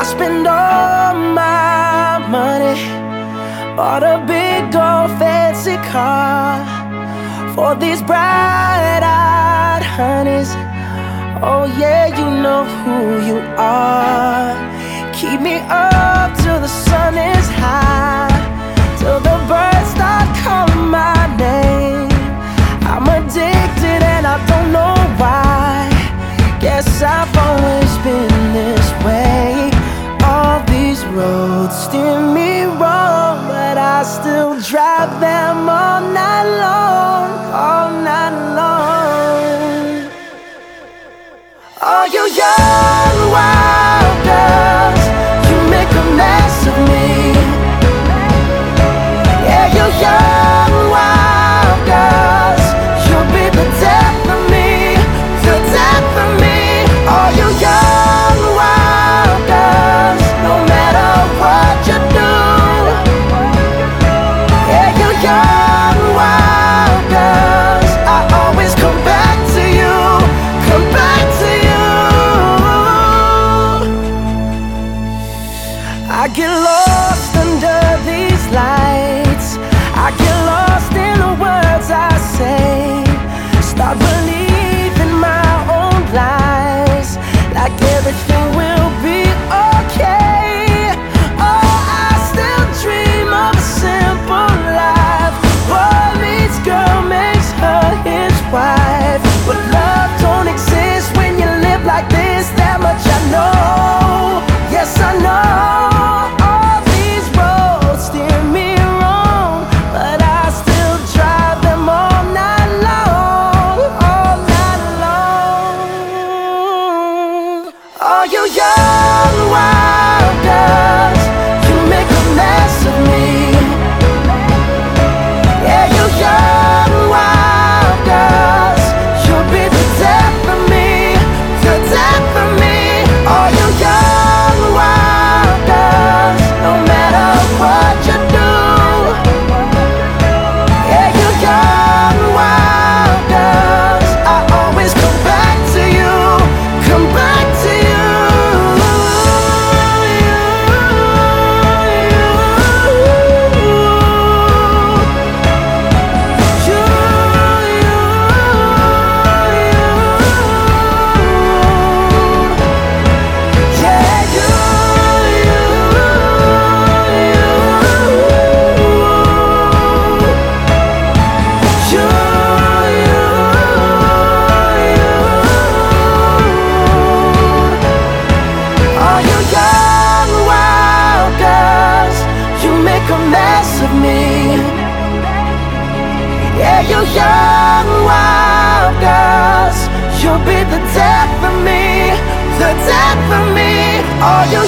I spend all my money Bought a big old fancy car For these bright-eyed honeys. Oh yeah, you know who you are. Keep me up. God. you young? young wild girls. You'll be the death for me, the death for me. All you